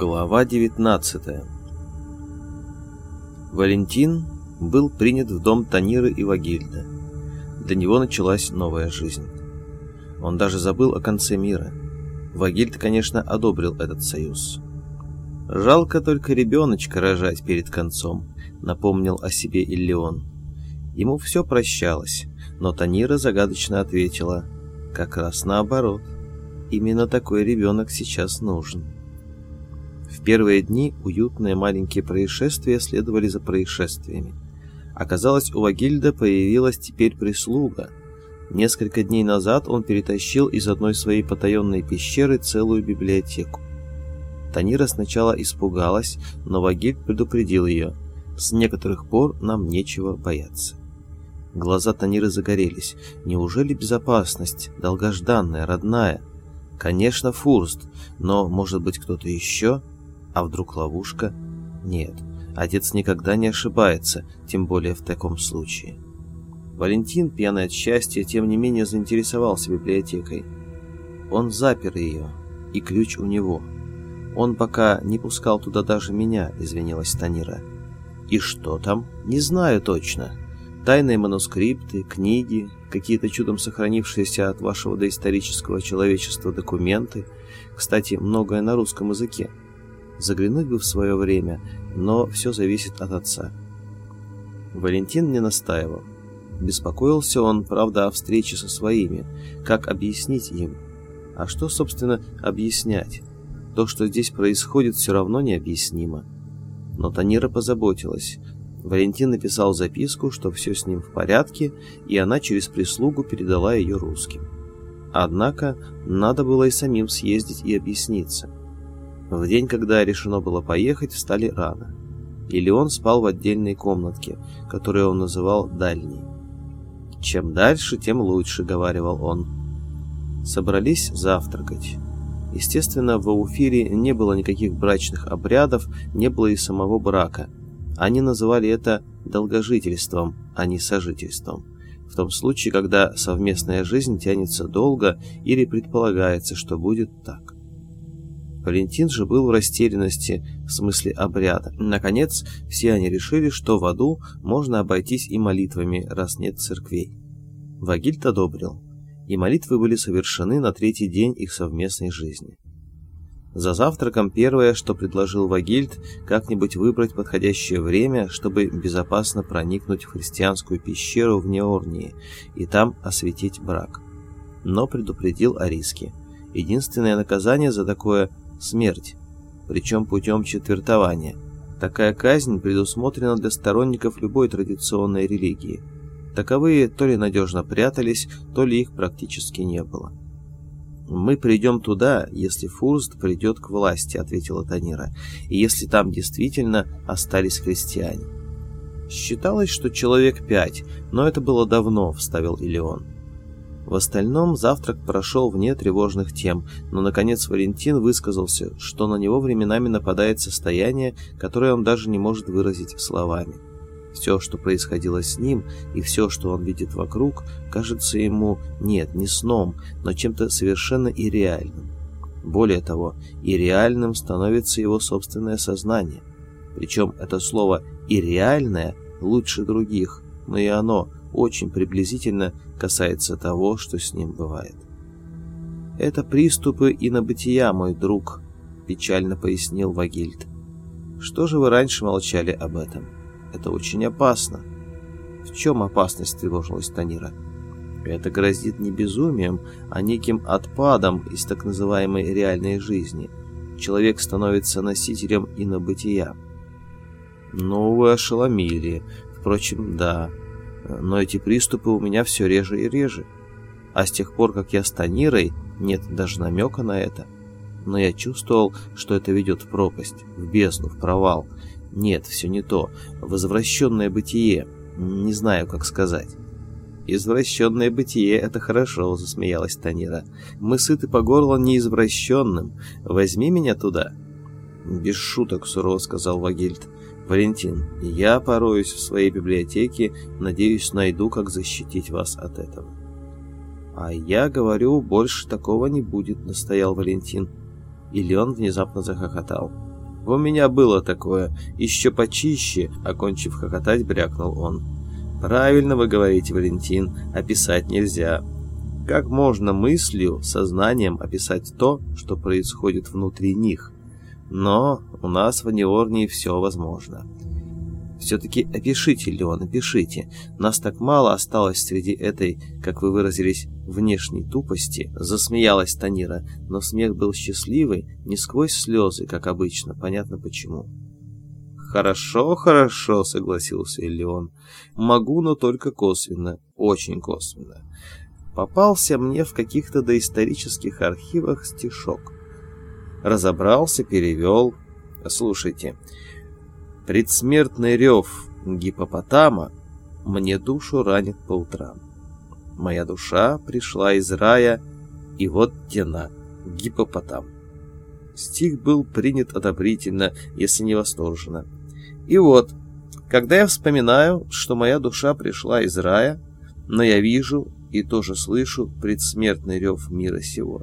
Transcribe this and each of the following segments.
Глава 19 Валентин был принят в дом Таниры и Вагильда. Для него началась новая жизнь. Он даже забыл о конце мира. Вагильд, конечно, одобрил этот союз. «Жалко только ребеночка рожать перед концом», — напомнил о себе Иллион. Ему все прощалось, но Танира загадочно ответила, «Как раз наоборот. Именно такой ребенок сейчас нужен». В первые дни уютные маленькие происшествия следовали за происшествиями. Оказалось, у Вагильда появилась теперь прислуга. Несколько дней назад он перетащил из одной своей потаенной пещеры целую библиотеку. Танира сначала испугалась, но Вагильд предупредил ее. С некоторых пор нам нечего бояться. Глаза Таниры загорелись. Неужели безопасность, долгожданная, родная? Конечно, Фурст, но, может быть, кто-то еще? А вдруг ловушка? Нет, отец никогда не ошибается, тем более в таком случае. Валентин, пьяный от счастья, тем не менее заинтересовался библиотекой. Он запер ее, и ключ у него. Он пока не пускал туда даже меня, извинилась Танира. И что там? Не знаю точно. Тайные манускрипты, книги, какие-то чудом сохранившиеся от вашего доисторического человечества документы. Кстати, многое на русском языке. Заглянуть бы в свое время, но все зависит от отца. Валентин не настаивал. Беспокоился он, правда, о встрече со своими. Как объяснить им? А что, собственно, объяснять? То, что здесь происходит, все равно необъяснимо. Но Танира позаботилась. Валентин написал записку, что все с ним в порядке, и она через прислугу передала ее русским. Однако надо было и самим съездить и объясниться. В день, когда решено было поехать, встали рано. Или он спал в отдельной комнатке, которую он называл «дальней». «Чем дальше, тем лучше», — говаривал он. Собрались завтракать. Естественно, в Ауфире не было никаких брачных обрядов, не было и самого брака. Они называли это долгожительством, а не сожительством. В том случае, когда совместная жизнь тянется долго или предполагается, что будет так. Валентин же был в растерянности в смысле обряда. Наконец, все они решили, что в аду можно обойтись и молитвами, раз нет церквей. Вагильд одобрил, и молитвы были совершены на третий день их совместной жизни. За завтраком первое, что предложил Вагильд, как-нибудь выбрать подходящее время, чтобы безопасно проникнуть в христианскую пещеру в Неорнии и там осветить брак. Но предупредил о риске. Единственное наказание за такое смерть, причем путем четвертования. Такая казнь предусмотрена для сторонников любой традиционной религии. Таковые то ли надежно прятались, то ли их практически не было. «Мы придем туда, если Фурст придет к власти», — ответила Танира, «и если там действительно остались христиане». «Считалось, что человек пять, но это было давно», — вставил Илеон. В остальном завтрак прошел вне тревожных тем, но, наконец, Валентин высказался, что на него временами нападает состояние, которое он даже не может выразить словами. Все, что происходило с ним, и все, что он видит вокруг, кажется ему, нет, не сном, но чем-то совершенно ирреальным. Более того, ирреальным становится его собственное сознание. Причем это слово «ирреальное» лучше других, но и оно – очень приблизительно касается того, что с ним бывает. «Это приступы инобытия, мой друг», — печально пояснил Вагильд. «Что же вы раньше молчали об этом? Это очень опасно». «В чем опасность?» — тревожилась Танира. «Это грозит не безумием, а неким отпадом из так называемой реальной жизни. Человек становится носителем инобытия». «Ну, вы ошеломили. Впрочем, да, но эти приступы у меня все реже и реже. А с тех пор, как я с Танирой, нет даже намека на это. Но я чувствовал, что это ведет в пропасть, в бездну, в провал. Нет, все не то. Возвращенное бытие. Не знаю, как сказать. «Извращенное бытие — это хорошо», — засмеялась Танира. «Мы сыты по горло неизвращенным. Возьми меня туда». «Без шуток», — сурово сказал Вагильд. Валентин, я пороюсь в своей библиотеке, надеюсь, найду, как защитить вас от этого. А я говорю, больше такого не будет, настоял Валентин. И Леон внезапно захохотал. У меня было такое, еще почище, окончив хохотать, брякнул он. Правильно вы говорите, Валентин, описать нельзя. Как можно мыслью, сознанием описать то, что происходит внутри них? Но у нас в Неорнии все возможно. Все-таки опишите, Леон, опишите. Нас так мало осталось среди этой, как вы выразились, внешней тупости. Засмеялась Танира, но смех был счастливый, не сквозь слезы, как обычно, понятно почему. «Хорошо, хорошо», — согласился Леон. «Могу, но только косвенно, очень косвенно. Попался мне в каких-то доисторических архивах стишок. Разобрался, перевел. Слушайте, Предсмертный рев гипопотама мне душу ранит по утрам. Моя душа пришла из рая, и вот тена, гипопотам. Стих был принят одобрительно, если не восторженно. И вот, когда я вспоминаю, что моя душа пришла из рая, но я вижу и тоже слышу предсмертный рев мира сего,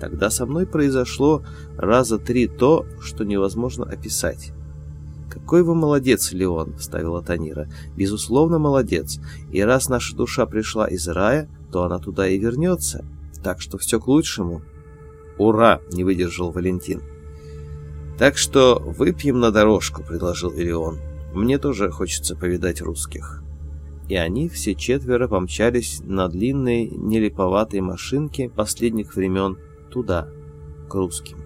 тогда со мной произошло раза три то, что невозможно описать. «Какой вы молодец, Леон!» — вставила Танира. «Безусловно, молодец. И раз наша душа пришла из рая, то она туда и вернется. Так что все к лучшему». «Ура!» — не выдержал Валентин. «Так что выпьем на дорожку», — предложил Ирион. «Мне тоже хочется повидать русских». И они все четверо помчались на длинной, нелиповатой машинке последних времен туда, к русским.